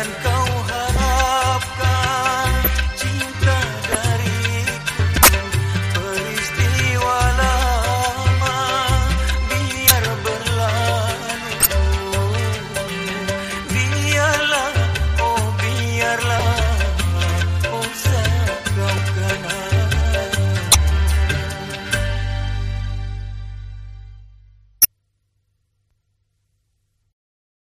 akan